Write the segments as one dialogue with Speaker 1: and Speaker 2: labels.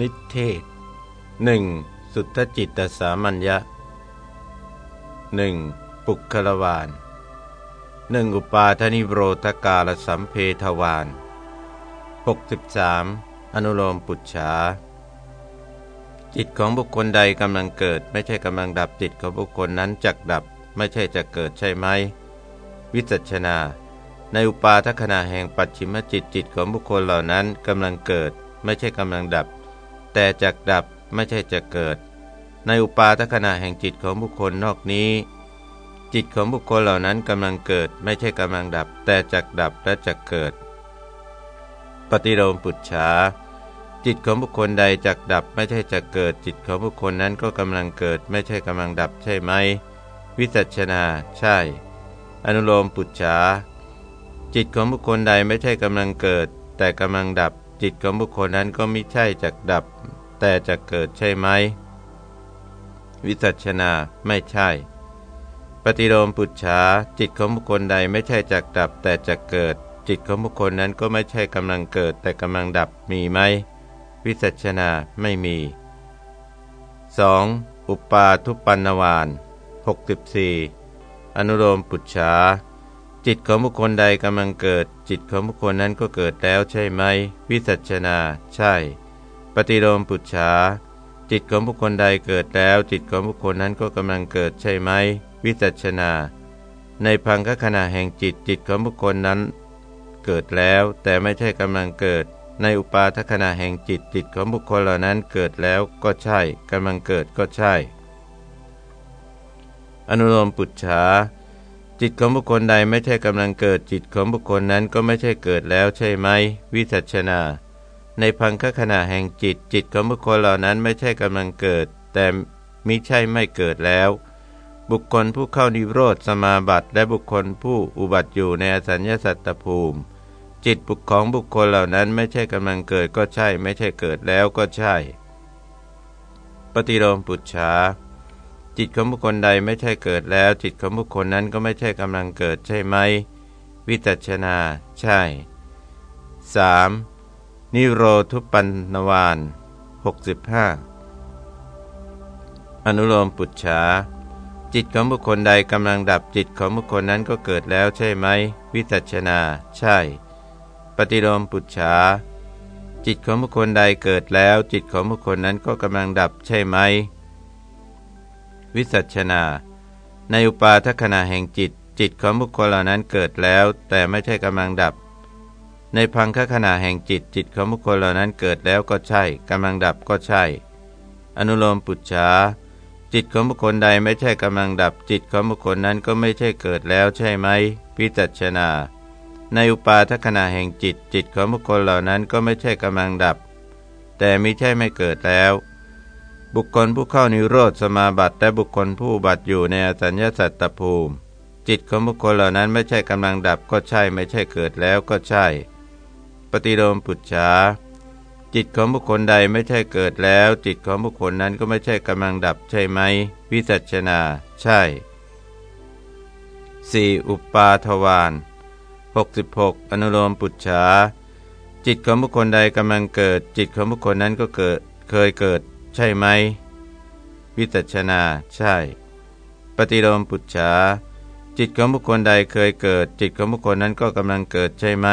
Speaker 1: นิเทศหนึ่งสุทธจิตสามัญญะหนึ่งปุคลวานหนึ่งอุปาทนิโรธกาลสัมเพทวาน63 อนุโลมปุจฉาจิตของบุคคลใดกำลังเกิด ไม่ใช่กำลังดับจิตของบุคคลนั้นจักดับ ไม่ใช่จะเกิดใช่ไหม วิจัชนา ในอุปาทขณะแห่งปัจฉิมจิตจิตของบุคคลเหล่านั้นกำลังเกิด ไม่ใช่กำลังดับ แต่จักดับไม่ใช่จะเกิด ในอุปาทขณะแห่งจิตของบุคคลนอกนี้ จิตของบุคคลเหล่านั้นกำลังเกิดไม่ใช่กำลังดับ แต่จักดับและจักเกิด ปฏิโลมปุจฉาจิตของบุคคลใดจักดับไม่ใช่จะเกิด จิตของบุคคลนั้นก็กำลังเกิด ไม่ใช่กำลังดับใช่ไหม วิจัชนา ใช่ อนุโลมปุจฉาจิตของบุคคลใดไม่ใช่กำลังเกิด แต่กำลังดับ จิตของบุคคลนั้นก็ไม่ใช่จักดับ แต่จะเกิดใช่ไหม วิจัชนาไม่ใช่ ปฏิโลมปุจฉาจิตของบุคคลใดไม่ใช่จักดับ แต่จะเกิด จิตของบุคคลนั้นก็ไม่ใช่กำลังเกิด แต่กำลังดับมีไหม วิสัชนาไม่มี 2. อุปาทุปันนวาน64 อนุโลมปุจฉา จิตของบุคคลใดกำลังเกิด จิตของบุคคลนั้นก็เกิดแล้วใช่ไหม วิสัชนา ใช่ ปฏิโลมปุจฉาจิตของบุคคลใดเกิดแล้ว จิตของบุคคลนั้นก็กำลังเกิดใช่ไหม วิจัชนา ในพังคขณะแห่งจิตจิตของบุคคลนั้น เกิดแล้ว แต่ไม่ใช่กำลังเกิด ในอุปาทขณะแห่งจิตจิตของบุคคลเหล่านั้นเกิดแล้วก็ใช่กำลังเกิดก็ใช่ อนุโลมปุจฉา จิตของบุคคลใดไม่ใช่กำลังเกิดจิตของบุคคลนั้นก็ไม่ใช่เกิดแล้วใช่ไหม วิจัชนา ในพังคขณะแห่งจิต จิตของบุคคลเหล่านั้นไม่ใช่กำลังเกิด แต่มิใช่ไม่เกิดแล้ว บุคคลผู้เข้านิโรธสมาบัติและบุคคลผู้อุบัติอยู่ในอสัญญาสัตตภูมิ จิตบุคของบุคคลเหล่านั้นไม่ใช่กำลังเกิดก็ใช่ ไม่ใช่เกิดแล้วก็ใช่ ปฏิโลมปุจฉา จิตของบุคคลใดไม่ใช่เกิดแล้ว จิตของบุคคลนั้นก็ไม่ใช่กำลังเกิดใช่ไหม วิจัชนา ใช่ 3. นิโรธุปันนวาน65 อนุโลมปุจฉาจิตของบุคคลใดกำลังดับจิตของบุคคลนั้นก็เกิดแล้วใช่ไหม วิจัชนา ใช่ ปฏิโลมปุจฉาจิตของบุคคลใดเกิดแล้ว จิตของบุคคลนั้นก็กำลังดับใช่ไหม วิสัชนา ในอุปาทขณะแห่งจิต จิตของบุคคลเหล่านั้นเกิดแล้ว แต่ไม่ใช่กำลังดับ ในพังคขณะแห่งจิต จิตของบุคคลเหล่านั้นเกิดแล้วก็ใช่กำลังดับก็ใช่ อนุโลมปุจฉาจิตของบุคคลใดไม่ใช่กำลังดับ จิตของบุคคลนั้นก็ไม่ใช่เกิดแล้วใช่ไหมพิจัชนา ในอุปาทขณะแห่งจิต จิตของบุคคลเหล่านั้นก็ไม่ใช่กำลังดับ แต่ไมิใช่ไม่เกิดแล้ว บุคคลผู้เข้านิโรธสมาบัติและบุคคลผู้บัติอยู่ในอสัญญาสัตตภูมิ จิตของบุคคลเหล่านั้นไม่ใช่กำลังดับก็ใช่ไม่ใช่เกิดแล้วก็ใช่ ปฏิโลมปุจฉาจิตของบุคคลใดไม่ใช่เกิดแล้ว จิตของบุคคลนั้นก็ไม่ใช่กำลังดับใช่ไหม วิจัชนา ใช่ 4. อุปาทวาน66 อนุโลมปุจฉาจิตของบุคคลใดกำลังเกิด จิตของบุคคลนั้นก็เกิดเคยเกิด ใช่ไหม วิจัชนา ใช่ ปฏิโลมปุจฉาจิตของบุคคลใดเคยเกิด จิตของบุคคลนั้นก็กำลังเกิดใช่ไหม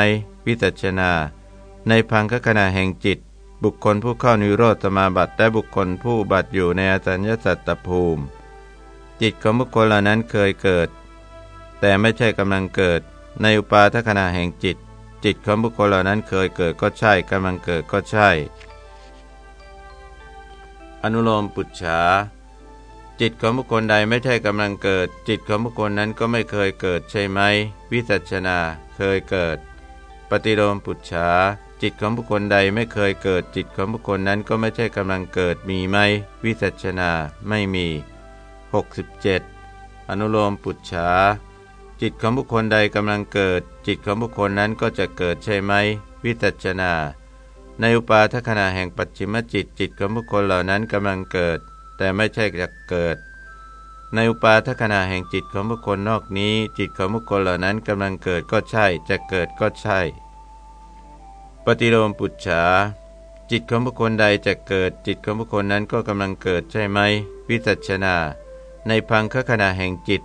Speaker 1: วิจัชนา ในพังคขณะแห่งจิต บุคคลผู้เข้านิโรธสมาบัติและบุคคลผู้บัติอยู่ในอสัญญสัตตภูมิ จิตของบุคคลเหล่านั้นเคยเกิด แต่ไม่ใช่กำลังเกิด ในอุปาทขณะแห่งจิต จิตของบุคคลเหล่านั้นเคยเกิดก็ใช่กำลังเกิดก็ใช่ อนุโลมปุจฉาจิตของบุคคลใดไม่ใช่กำลังเกิด จิตของบุคคลนั้นก็ไม่เคยเกิดใช่ไหม วิจัชนาเคยเกิด ปฏิโลมปุจฉาจิตของบุคคลใดไม่เคยเกิด จิตของบุคคลนั้นก็ไม่ใช่กำลังเกิดมีไหม วิจัชนาไม่มี 67 อนุโลมปุจฉาจิตของบุคคลใดกำลังเกิด จิตของบุคคลนั้นก็จะเกิดใช่ไหม วิจัชนา ในอุปาทขณะแห่งปัจฉิมจิตจิตของบุคคลเหล่านั้นกำลังเกิด แต่ไม่ใช่จะเกิด ในอุปาทขณะแห่งจิตของบุคคลนอกนี้ จิตของบุคคลเหล่านั้นกำลังเกิดก็ใช่ จะเกิดก็ใช่ ปฏิโลมปุจฉาจิตของบุคคลใดจะเกิด จิตของบุคคลนั้นก็กำลังเกิดใช่ไหมวิจัชนา ในพังคขณะแห่งจิต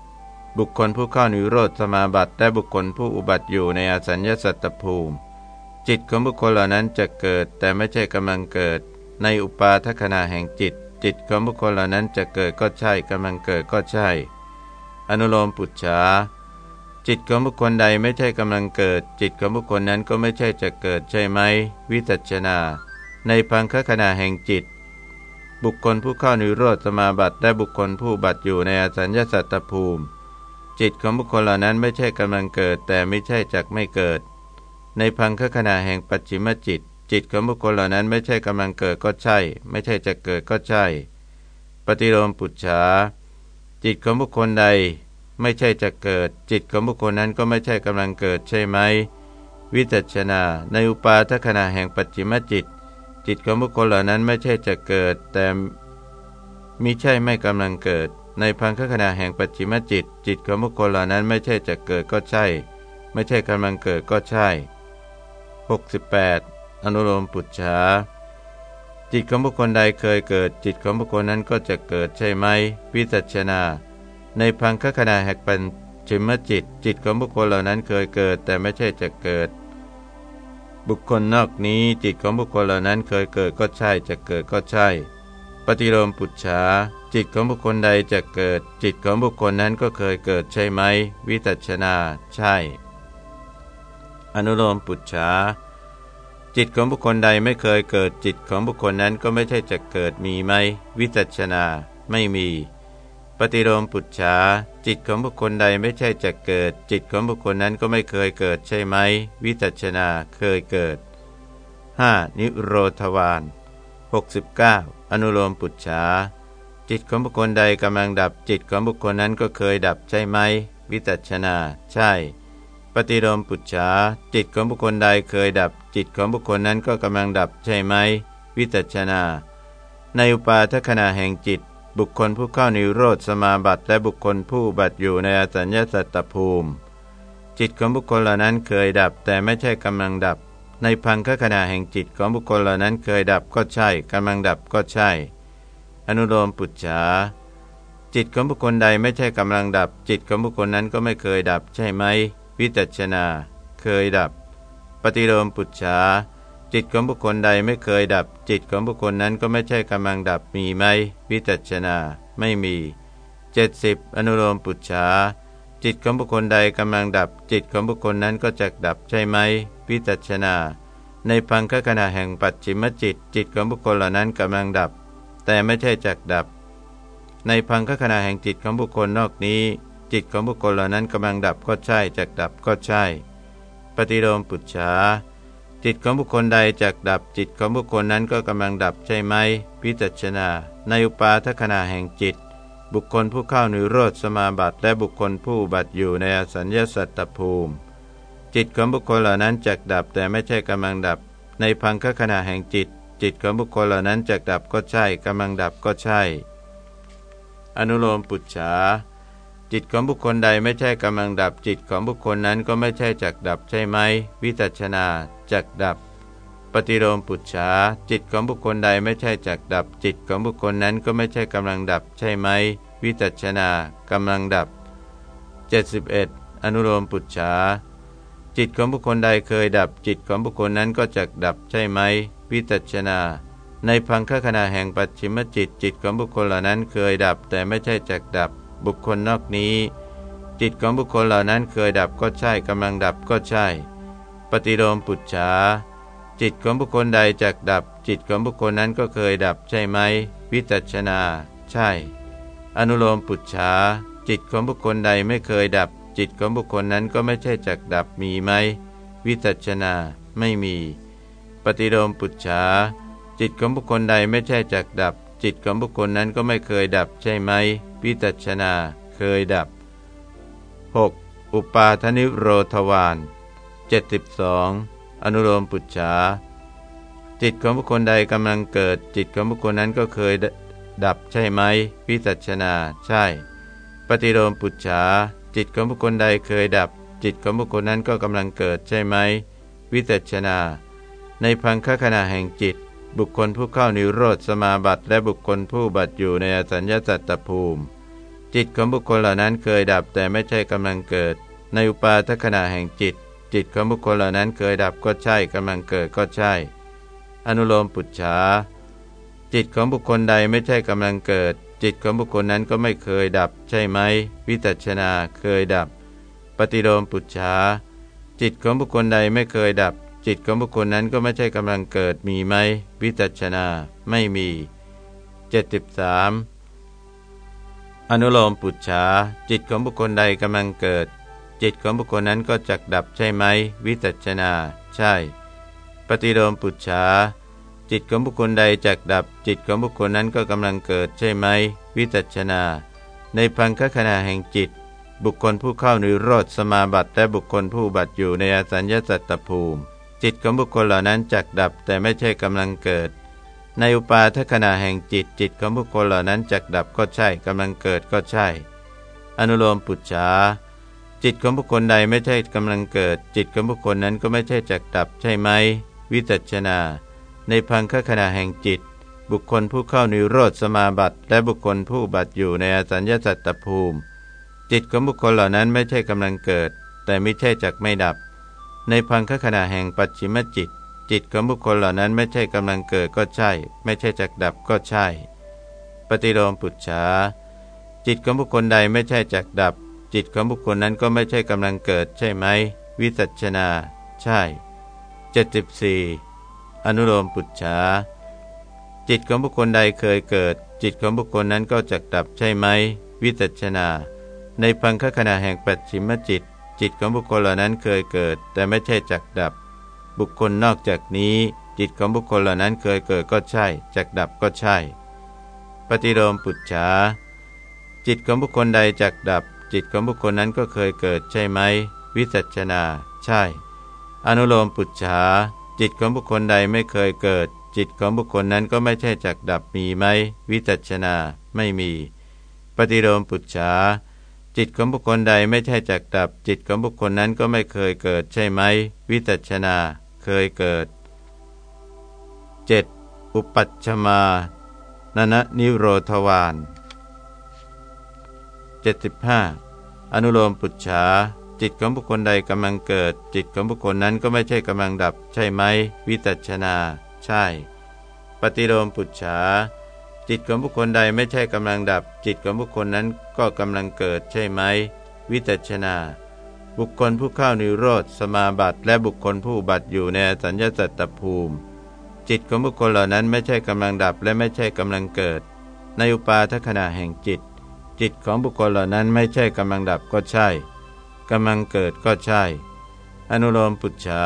Speaker 1: บุคคลผู้เข้านิโรธสมาบัติและบุคคลผู้อุบัติอยู่ในอสัญญาสัตตภูมิ จิตของบุคคลเหล่านั้นจะเกิด แต่ไม่ใช่กำลังเกิด ในอุปาทขณะแห่งจิต จิตของบุคคลเหล่านั้นจะเกิดก็ใช่กำลังเกิดก็ใช่ อนุโลมปุจฉาจิตของบุคคลใดไม่ใช่กำลังเกิด จิตของบุคคลนั้นก็ไม่ใช่จะเกิดใช่ไหม วิจัชนา ในพังคขณะแห่งจิต บุคคลผู้เข้านิโรธสมาบัติได้บุคคลผู้บัติอยู่ในอสัญญาสัตตภูมิ จิตของบุคคลเหล่านั้นไม่ใช่กำลังเกิด แต่ไม่ใช่จักไม่เกิด ในพังคขณะแห่งปัจฉิมจิต จิตของบุคคลเหล่านั้นไม่ใช่กำลังเกิดก็ใช่ ไม่ใช่จะเกิดก็ใช่ ปฏิโลมปุจฉาจิตของบุคคลใด ไม่ใช่จะเกิด จิตของบุคคลนั้นก็ไม่ใช่กำลังเกิดใช่ไหมวิจัชนา ในอุปาทขณะแห่งปัจจิมจิต จิตของบุคคลเหล่านั้นไม่ใช่จะเกิด แต่มิใช่ไม่กำลังเกิด ในพังคขณะแห่งปัจจิมจิต จิตของบุคคลเหล่านั้นไม่ใช่จะเกิดก็ใช่ ไม่ใช่กำลังเกิดก็ใช่ 68 อนุโลมปุจฉาจิตของบุคคลใดเคยเกิด จิตของบุคคลนั้นก็จะเกิดใช่ไหมวิจัชนา ในพังคขณะแห่งปัญจิมจิต จิตของบุคคลเหล่านั้นเคยเกิด แต่ไม่ใช่จะเกิด บุคคลนอกนี้จิตของบุคคลเหล่านั้นเคยเกิดก็ใช่จะเกิดก็ใช่ ปฏิโลมปุจฉาจิตของบุคคลใดจะเกิด จิตของบุคคลนั้นก็เคยเกิดใช่ไหมวิตัชนา ใช่ อนุโลมปุจฉาจิตของบุคคลใดไม่เคยเกิดจิตของบุคคลนั้นก็ไม่ใช่จะเกิดมีไหม วิตัชนาไม่มี ปฏิโลมปุจฉาจิตของบุคคลใดไม่ใช่จะเกิด จิตของบุคคลนั้นก็ไม่เคยเกิดใช่ไหม วิจัชนาเคยเกิด 5. นิโรธวาน69 อนุโลมปุจฉาจิตของบุคคลใดกำลังดับจิตของบุคคลนั้นก็เคยดับใช่ไหม วิจัชนา ใช่ ปฏิโลมปุจฉาจิตของบุคคลใดเคยดับ จิตของบุคคลนั้นก็กำลังดับใช่ไหม วิจัชนา ในอุปาทขณะแห่งจิต บุคคลผู้เข้านิโรธสมาบัติและบุคคลผู้บัติอยู่ในอสัญญาสัตตภูมิ จิตของบุคคลเหล่านั้นเคยดับ แต่ไม่ใช่กำลังดับ ในพังคขณะแห่งจิตของบุคคลเหล่านั้นเคยดับก็ใช่กำลังดับก็ใช่ อนุโลมปุจฉาจิตของบุคคลใดไม่ใช่กำลังดับ จิตของบุคคลนั้นก็ไม่เคยดับใช่ไหม วิจัชนา เคยดับ ปฏิโลมปุจฉาจิตของบุคคลใดไม่เคยดับ จิตของบุคคลนั้นก็ไม่ใช่กำลังดับมีไหม วิจัชนา ไม่มี 70 อนุโลมปุจฉาจิตของบุคคลใดกำลังดับ จิตของบุคคลนั้นก็จะดับใช่ไหม วิจัชนา ในพังคขณะแห่งปัจฉิมจิต จิตของบุคคลเหล่านั้นกำลังดับ แต่ไม่ใช่จักดับ ในพังคขณะแห่งจิตของบุคคลนอกนี้ จิตของบุคคลเหล่านั้นกำลังดับก็ใช่จักดับก็ใช่ ปฏิโลมปุจฉาจิตของบุคคลใดจักดับจิตของบุคคลนั้นก็กำลังดับใช่ไหมพิจัชนาในอุปาทขณะแห่งจิต บุคคลผู้เข้านิโรธสมาบัติและบุคคลผู้บัติอยู่ในอสัญญาสัตตภูมิ จิตของบุคคลเหล่านั้นจักดับแต่ไม่ใช่กำลังดับ ในพังคขณะแห่งจิต จิตของบุคคลเหล่านั้นจักดับก็ใช่กำลังดับก็ใช่ อนุโลมปุจฉา จิตของบุคคลใดไม่ใช่กำลังดับจิตของบุคคลนั้นก็ไม่ใช่จักดับใช่ไหม วิจัชนาจักดับ ปฏิโลมปุจฉาจิตของบุคคลใดไม่ใช่จักดับ จิตของบุคคลนั้นก็ไม่ใช่กำลังดับใช่ไหม วิจัชนากำลังดับ 71 อนุโลมปุจฉาจิตของบุคคลใดเคยดับ จิตของบุคคลนั้นก็จักดับใช่ไหม วิจัชนาในพังคขณะแห่งปัจฉิมจิตจิตของบุคคลเหล่านั้นเคยดับแต่ไม่ใช่จักดับ บุคคลนอกนี้ จิตของบุคคลเหล่านั้นเคยดับก็ใช่กำลังดับก็ใช่ ปฏิโลมปุจฉาจิตของบุคคลใดจักดับ จิตของบุคคลนั้นก็เคยดับใช่ไหม วิจัชนา ใช่ อนุโลมปุจฉาจิตของบุคคลใดไม่เคยดับ จิตของบุคคลนั้นก็ไม่ใช่จักดับมีไหม วิจัชนา ไม่มี ปฏิโลมปุจฉาจิตของบุคคลใดไม่ใช่จักดับ จิตของบุคคลนั้นก็ไม่เคยดับใช่ไหม วิตัชนาเคยดับ 6. อุปาทนิโรธวาน72 อนุโลมปุจฉาจิตของบุคคลใดกำลังเกิด จิตของบุคคลนั้นก็เคยดับใช่ไหมวิจัชนา ใช่ ปฏิโลมปุจฉาจิตของบุคคลใดเคยดับ จิตของบุคคลนั้นก็กำลังเกิดใช่ไหมวิจัชนา ในพังคขณะแห่งจิต บุคคลผู้เข้านิโรธสมาบัติและบุคคลผู้บัติอยู่ในอสัญญาสัตตภูมิ จิตของบุคคลเหล่านั้นเคยดับแต่ไม่ใช่กำลังเกิด ในอุปาทขณะแห่งจิต จิตของบุคคลเหล่านั้นเคยดับก็ใช่กำลังเกิดก็ใช่ อนุโลมปุจฉาจิตของบุคคลใดไม่ใช่กำลังเกิด จิตของบุคคลนั้นก็ไม่เคยดับ ใช่ไหมวิตัชนาเคยดับ ปฏิโลมปุจฉาจิตของบุคคลใดไม่เคยดับ จิตของบุคคลนั้นก็ไม่ใช่กำลังเกิดมีไหมวิตัชนาไม่มี 73 อนุโลมปุจฉาจิตของบุคคลใดกำลังเกิด จิตของบุคคลนั้นก็จักดับใช่ไหมวิตัชนา ใช่ ปฏิโลมปุจฉาจิตของบุคคลใดจักดับ จิตของบุคคลนั้นก็กำลังเกิดใช่ไหมวิจัชนา ในพังคขณะแห่งจิต บุคคลผู้เข้านิโรธสมาบัติและบุคคลผู้บัติอยู่ในอสัญญาสัตตภูมิ จิตของบุคคลเหล่านั้นจักดับแต่ไม่ใช่กำลังเกิด ในอุปาทขณะแห่งจิตจิตของบุคคลเหล่านั้นจักดับก็ใช่กำลังเกิดก็ใช่ อนุโลมปุจฉาจิตของบุคคลใดไม่ใช่กำลังเกิด จิตของบุคคลนั้นก็ไม่ใช่จักดับใช่ไหม วิจัชนา ในพังคขณะแห่งจิต บุคคลผู้เข้านิโรธสมาบัติ และบุคคลผู้บัติอยู่ในอสัญญาสัตตภูมิ จิตของบุคคลเหล่านั้นไม่ใช่กำลังเกิด แต่ไม่ใช่จักไม่ดับ ในพังคขณะแห่งปัจฉิมจิต จิตของบุคคลเหล่านั้นไม่ใช่กำลังเกิดก็ใช่ ไม่ใช่จักดับก็ใช่ ปฏิโลมปุจฉาจิตของบุคคลใดไม่ใช่จักดับ จิตของบุคคลนั้นก็ไม่ใช่กำลังเกิดใช่ไหม วิสัชนา ใช่74อนุโลมปุจฉาจิตของบุคคลใดเคยเกิด จิตของบุคคลนั้นก็จะดับใช่ไหม วิจัชนา ในพังคขณะแห่งปัจฉิมจิต จิตของบุคคลเหล่านั้นเคยเกิด แต่ไม่ใช่จักดับ บุคคลนอกจากนี้ จิตของบุคคลเหล่านั้นเคยเกิดก็ใช่ จักดับก็ใช่ ปฏิโลมปุจฉาจิตของบุคคลใดจักดับ จิตของบุคคลนั้นก็เคยเกิดใช่ไหม วิจัชนา ใช่ อนุโลมปุจฉาจิตของบุคคลใดไม่เคยเกิด จิตของบุคคลนั้นก็ไม่ใช่จักดับมีไหม วิจัชนา ไม่มี ปฏิโลมปุจฉา จิตของบุคคลใดไม่ใช่จักดับ จิตของบุคคลนั้นก็ไม่เคยเกิดใช่ไหม วิจัชนา เคยเกิด 7. อุปัชมานนนิโรธวาน75 อนุโลมปุจฉาจิตของบุคคลใดกำลังเกิด จิตของบุคคลนั้นก็ไม่ใช่กำลังดับ ใช่ไหม วิตัชนา ใช่ ปฏิโลมปุจฉา จิตของบุคคลใดไม่ใช่กำลังดับ จิตของบุคคลนั้นก็กำลังเกิดใช่ไหม วิตัชนา บุคคลผู้เข้านิโรธสมาบัติ และบุคคลผู้บัติอยู่ในสัญญาสัตตภูมิ จิตของบุคคลเหล่านั้นไม่ใช่กำลังดับและไม่ใช่กำลังเกิด ในอุปาทขณะแห่งจิต จิตของบุคคลเหล่านั้นไม่ใช่กำลังดับก็ใช่กำลังเกิดก็ใช่ อนุโลมปุจฉา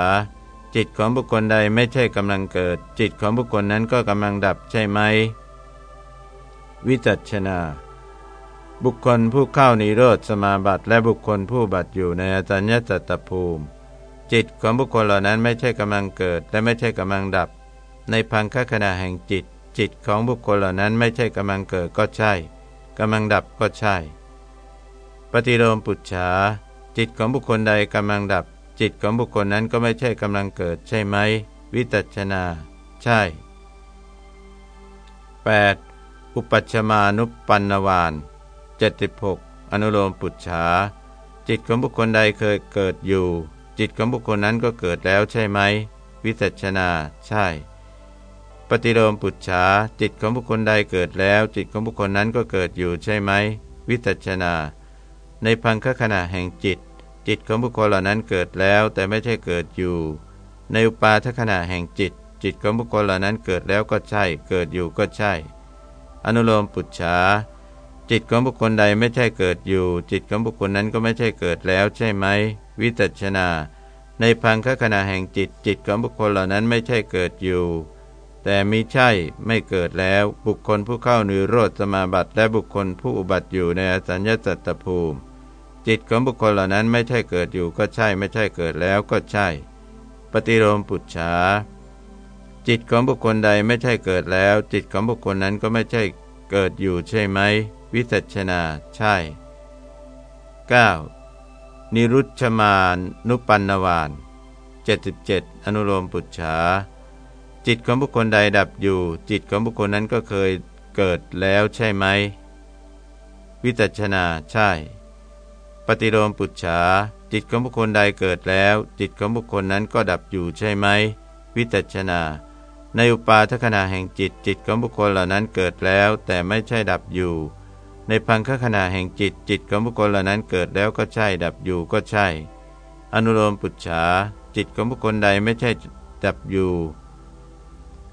Speaker 1: จิตของบุคคลใดไม่ใช่กำลังเกิด จิตของบุคคลนั้นก็กำลังดับใช่ไหม วิจัชนา บุคคลผู้เข้านิโรธสมาบัติ และบุคคลผู้บัติอยู่ในอาจารย์จัตตภูมิ จิตของบุคคลเหล่านั้นไม่ใช่กำลังเกิด และไม่ใช่กำลังดับ ในพังคขณะแห่งจิต จิตของบุคคลเหล่านั้นไม่ใช่กำลังเกิดก็ใช่กำลังดับก็ใช่ ปฏิโลมปุจฉาจิตของบุคคลใดกำลังดับ จิตของบุคคลนั้นก็ไม่ใช่กำลังเกิดใช่ไหม วิตัชนา ใช่ 8. อุปัชมานุปันนวาน76 อนุโลมปุจฉาจิตของบุคคลใดเคยเกิดอยู่ จิตของบุคคลนั้นก็เกิดแล้วใช่ไหม วิจัชนา ใช่ ปฏิโลมปุจฉาจิตของบุคคลใดเกิดแล้ว จิตของบุคคลนั้นก็เกิดอยู่ใช่ไหม วิจัชนา ในพังคขณะแห่งจิต จิตของบุคคลเหล่านั้นเกิดแล้ว แต่ไม่ใช่เกิดอยู่ ในอุปาทขณะแห่งจิต จิตของบุคคลเหล่านั้นเกิดแล้วก็ใช่ เกิดอยู่ก็ใช่ อนุโลมปุจฉาจิตของบุคคลใดไม่ใช่เกิดอยู่ จิตของบุคคลนั้นก็ไม่ใช่เกิดแล้วใช่ไหม วิจัชนา ในพังคขณะแห่งจิต จิตของบุคคลเหล่านั้นไม่ใช่เกิดอยู่ แต่มิใช่ไม่เกิดแล้ว บุคคลผู้เข้านิโรธสมาบัติและบุคคลผู้อุบัติอยู่ในอสัญญาสัตตภูมิ จิตของบุคคลเหล่านั้นไม่ใช่เกิดอยู่ก็ใช่ไม่ใช่เกิดแล้วก็ใช่ ปฏิโลมปุจฉา จิตของบุคคลใดไม่ใช่เกิดแล้ว จิตของบุคคลนั้นก็ไม่ใช่เกิดอยู่ใช่ไหม วิสัชนา ใช่ 9. นิรุชมานุปันนวาน77 อนุโลมปุจฉา จิตของบุคคลใดดับอยู่ จิตของบุคคลนั้นก็เคยเกิดแล้วใช่ไหม วิจัชนาใช่ ปฏิโลมปุจฉา จิตของบุคคลใดเกิดแล้ว จิตของบุคคลนั้นก็ดับอยู่ใช่ไหม วิจัชนา ในอุปาทขณะแห่งจิตจิตของบุคคลเหล่านั้นเกิดแล้ว แต่ไม่ใช่ดับอยู่ ในพังคขณะแห่งจิตจิตของบุคคลเหล่านั้นเกิดแล้วก็ใช่ ดับอยู่ก็ใช่ อนุโลมปุจฉาจิตของบุคคลใดไม่ใช่ดับอยู่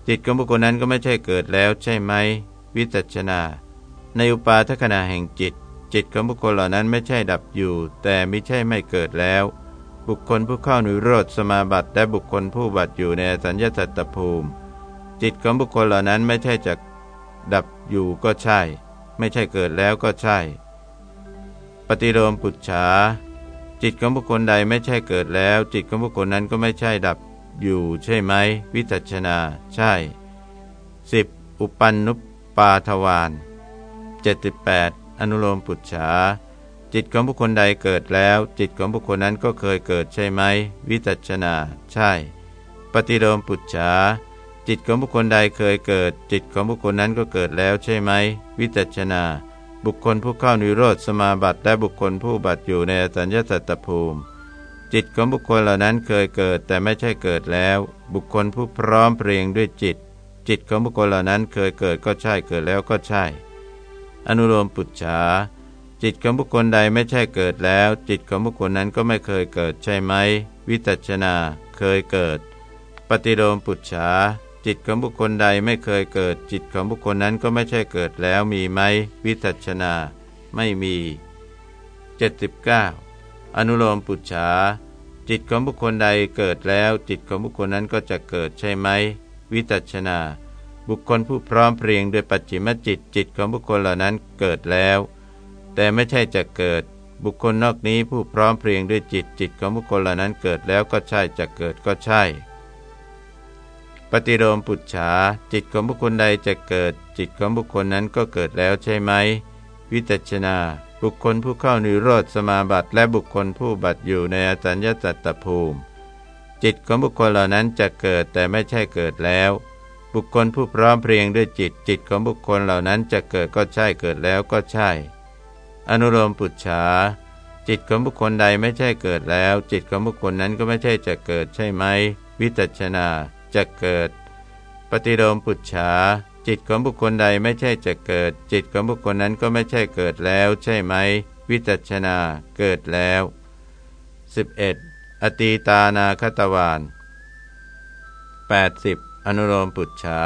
Speaker 1: จิตของบุคคลนั้นก็ไม่ใช่เกิดแล้วใช่ไหมวิจัชนา ในอุปาทขณะแห่งจิต จิตของบุคคลเหล่านั้นไม่ใช่ดับอยู่ แต่ไม่ใช่ไม่เกิดแล้ว บุคคลผู้เข้านิโรธสมาบัติและบุคคลผู้บัติอยู่ในสัญญาสัตตภูมิ จิตของบุคคลเหล่านั้นไม่ใช่จะดับอยู่ก็ใช่ ไม่ใช่เกิดแล้วก็ใช่ ปฏิโลมปุจฉา จิตของบุคคลใดไม่ใช่เกิดแล้ว จิตของบุคคลนั้นก็ไม่ใช่ดับอยู่ใช่ไหม วิจัชนาใช่ 10. อุปันนุปปาทวาน78 อนุโลมปุจฉา จิตของบุคคลใดเกิดแล้ว จิตของบุคคลนั้นก็เคยเกิดใช่ไหม วิจัชนาใช่ ปฏิโลมปุจฉา จิตของบุคคลใดเคยเกิด จิตของบุคคลนั้นก็เกิดแล้วใช่ไหม วิจัชนา บุคคลผู้เข้านิโรธสมาบัติและบุคคลผู้บัติอยู่ในสัญญาสัตตภูมิ จิตของบุคคลเหล่านั้นเคยเกิดแต่ไม่ใช่เกิดแล้ว บุคคลผู้พร้อมเพรียงด้วยจิต จิตของบุคคลเหล่านั้นเคยเกิดก็ใช่เกิดแล้วก็ใช่ อนุโลมปุจฉาจิตของบุคคลใดไม่ใช่เกิดแล้ว จิตของบุคคลนั้นก็ไม่เคยเกิดใช่ไหม วิตัชนา เคยเกิด ปฏิโลมปุจฉา จิตของบุคคลใดไม่เคยเกิด จิตของบุคคลนั้นก็ไม่ใช่เกิดแล้วมีไหมวิจัชนา ไม่มี 79 อนุโลมปุจฉาจิตของบุคคลใดเกิดแล้ว จิตของบุคคลนั้นก็จะเกิดใช่ไหมวิจัชนา บุคคลผู้พร้อมเพรียงด้วยปัจจิมจิตจิตของบุคคลเหล่านั้นเกิดแล้ว แต่ไม่ใช่จะเกิด บุคคลนอกนี้ผู้พร้อมเพรียงด้วยจิตจิตของบุคคลเหล่านั้นเกิดแล้วก็ใช่จะเกิดก็ใช่ ปฏิโลมปุจฉาจิตของบุคคลใดจะเกิด จิตของบุคคลนั้นก็เกิดแล้วใช่ไหม วิจัชนา บุคคลผู้เข้านิโรธสมาบัติและบุคคลผู้บัติอยู่ในอสัญญาสัตตภูมิ จิตของบุคคลเหล่านั้นจะเกิดแต่ไม่ใช่เกิดแล้ว บุคคลผู้พร้อมเพรียงด้วยจิต จิตของบุคคลเหล่านั้นจะเกิดก็ใช่เกิดแล้วก็ใช่ อนุโลมปุจฉาจิตของบุคคลใดไม่ใช่เกิดแล้ว จิตของบุคคลนั้นก็ไม่ใช่จะเกิดใช่ไหม วิจัชนา จะเกิด ปฏิโลมปุจฉาจิตของบุคคลใดไม่ใช่จะเกิด จิตของบุคคลนั้นก็ไม่ใช่เกิดแล้ว ใช่ไหม วิจัชนาเกิดแล้ว 11. อตีตานาคตวาน80 อนุโลมปุจฉา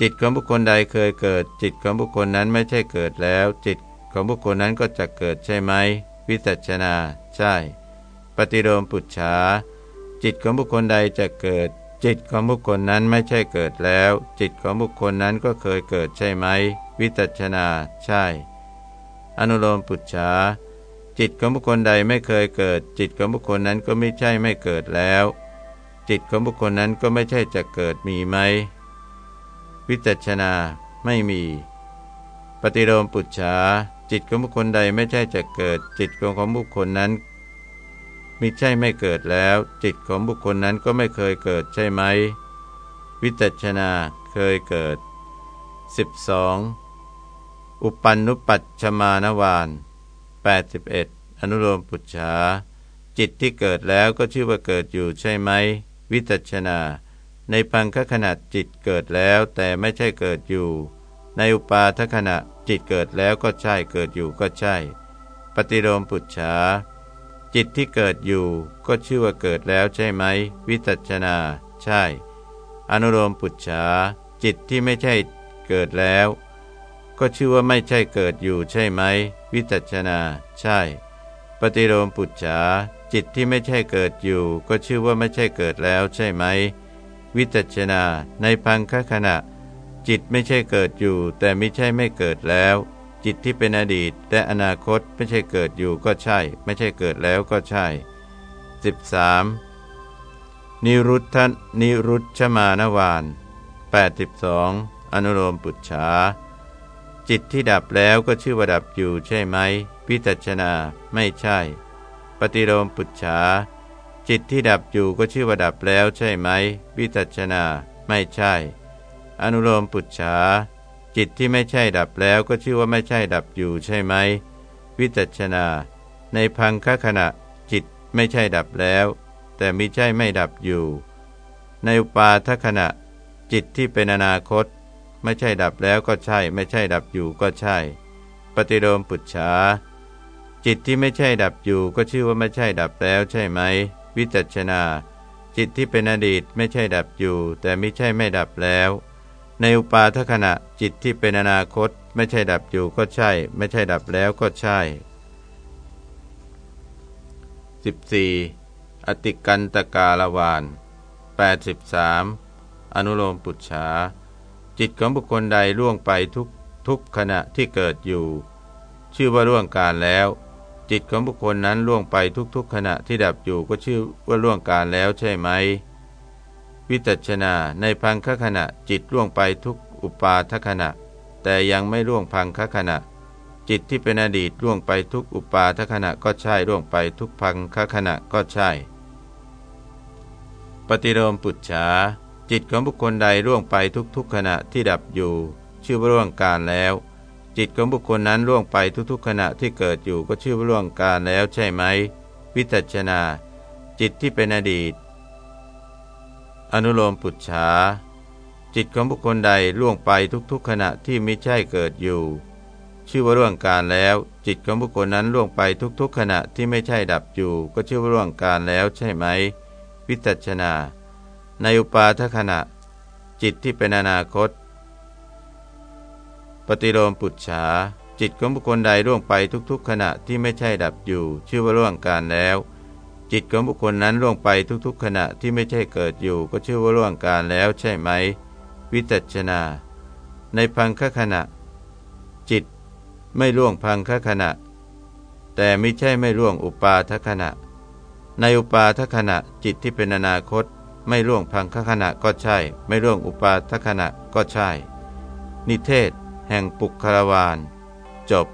Speaker 1: จิตของบุคคลใดเคยเกิด จิตของบุคคลนั้นไม่ใช่เกิดแล้ว จิตของบุคคลนั้นก็จะเกิดใช่ไหม วิจัชนา ใช่ ปฏิโลมปุจฉา จิตของบุคคลใดจะเกิด จิตของบุคคลนั้นไม่ใช่เกิดแล้ว จิตของบุคคลนั้นก็เคยเกิดใช่ไหม วิตัชนา ใช่ อนุโลมปุจฉาจิตของบุคคลใดไม่เคยเกิด จิตของบุคคลนั้นก็ไม่ใช่ไม่เกิดแล้ว จิตของบุคคลนั้นก็ไม่ใช่จะเกิดมีไหม วิตัชนาไม่มี ปฏิโลมปุจฉาจิตของบุคคลใดไม่ใช่จะเกิด จิตของบุคคลนั้น มิใช่ไม่เกิดแล้ว จิตของบุคคลนั้นก็ไม่เคยเกิดใช่ไหม วิจัชนาเคยเกิด 12. อุปันนุปัชชมานวาน81 อนุโลมปุจฉาจิตที่เกิดแล้วก็ชื่อว่าเกิดอยู่ใช่ไหม วิจัชนา ในพังคขณะจิตเกิดแล้วแต่ไม่ใช่เกิดอยู่ ในอุปาทขณะจิตเกิดแล้วก็ใช่เกิดอยู่ก็ใช่ ปฏิโลมปุจฉา จิตที่เกิดอยู่ก็ชื่อว่าเกิดแล้วใช่ไหม วิจัชนา ใช่ อนุโลมปุจฉาจิตที่ไม่ใช่เกิดแล้ว ก็ชื่อว่าไม่ใช่เกิดอยู่ใช่ไหม วิจัชนา ใช่ ปฏิโลมปุจฉาจิตที่ไม่ใช่เกิดอยู่ ก็ชื่อว่าไม่ใช่เกิดแล้วใช่ไหม วิจัชนา ในพังคขณะ จิตไม่ใช่เกิดอยู่ แต่ไม่ใช่ไม่เกิดแล้ว จิตที่เป็นอดีตและอนาคตไม่ใช่เกิดอยู่ก็ใช่ ไม่ใช่เกิดแล้วก็ใช่ 13. นิรุทธนิรุชมานวาน82 อนุโลมปุจฉาจิตที่ดับแล้วก็ชื่อว่าดับอยู่ใช่ไหมพิจัชนาไม่ใช่ ปฏิโลมปุจฉาจิตที่ดับอยู่ก็ชื่อว่าดับแล้วใช่ไหมวิจัชนาไม่ใช่ อนุโลมปุจฉา จิตที่ไม่ใช่ดับแล้วก็ชื่อว่าไม่ใช่ดับอยู่ใช่ไหม วิจัชนา ในพังคขณะจิตไม่ใช่ดับแล้ว แต่มิใช่ไม่ดับอยู่ ในอุปาทขณะ จิตที่เป็นอนาคต ไม่ใช่ดับแล้วก็ใช่ ไม่ใช่ดับอยู่ก็ใช่ ปฏิโลมปุจฉาจิตที่ไม่ใช่ดับอยู่ก็ชื่อว่าไม่ใช่ดับแล้วใช่ไหม วิจัชนา จิตที่เป็นอดีตไม่ใช่ดับอยู่ แต่ไม่ใช่ไม่ดับแล้ว ในอุปาทขณะจิตที่เป็นอนาคต ไม่ใช่ดับอยู่ก็ใช่ ไม่ใช่ดับแล้วก็ใช่ 14. อติกันตกาลวาน83 อนุโลมปุจฉาจิตของบุคคลใดล่วงไปทุกทุกขณะที่เกิดอยู่ ชื่อว่าล่วงการแล้ว จิตของบุคคลนั้นล่วงไปทุกๆขณะที่ดับอยู่ก็ชื่อว่าล่วงการแล้วใช่ไหม วิจัชนาในพังคขณะจิตล่วงไปทุกอุปาทขณะ แต่ยังไม่ล่วงพังคขณะ จิตที่เป็นอดีตล่วงไปทุกอุปาทขณะก็ใช่ล่วงไปทุกพังคขณะก็ใช่ ปฏิโลมปุจฉาจิตของบุคคลใดล่วงไปทุกๆขณะที่ดับอยู่ ชื่อว่าล่วงการแล้ว จิตของบุคคลนั้นล่วงไปทุกๆขณะที่เกิดอยู่ก็ชื่อว่าล่วงการแล้วใช่ไหมวิจัชนา จิตที่เป็นอดีต อนุโลมปุจฉาจิตของบุคคลใดล่วงไปทุกๆขณะที่ไม่ใช่เกิดอยู่ ชื่อว่าล่วงการแล้ว จิตของบุคคลนั้นล่วงไปทุกๆ ขณะที่ไม่ใช่ดับอยู่ ก็ชื่อว่าล่วงการแล้วใช่ไหมวิจัชนาในอุปาทขณะ จิตที่เป็นอนาคต ปฏิโลมปุจฉาจิตของบุคคลใดล่วงไปทุกๆ ขณะที่ไม่ใช่ดับอยู่ ชื่อว่าล่วงการแล้ว จิตของบุคคลนั้นล่วงไปทุกๆ ขณะที่ไม่ใช่เกิดอยู่ ก็ชื่อว่าล่วงการแล้วใช่ไหม วิจัชนา ในพังคขณะ จิตไม่ล่วงพังคขณะ แต่ไม่ใช่ไม่ล่วงอุปาทขณะ ในอุปาทขณะจิตที่เป็นอนาคต ไม่ล่วงพังคขณะก็ใช่ ไม่ล่วงอุปาทขณะก็ใช่ นิเทศ แห่งปุกคารวานจบ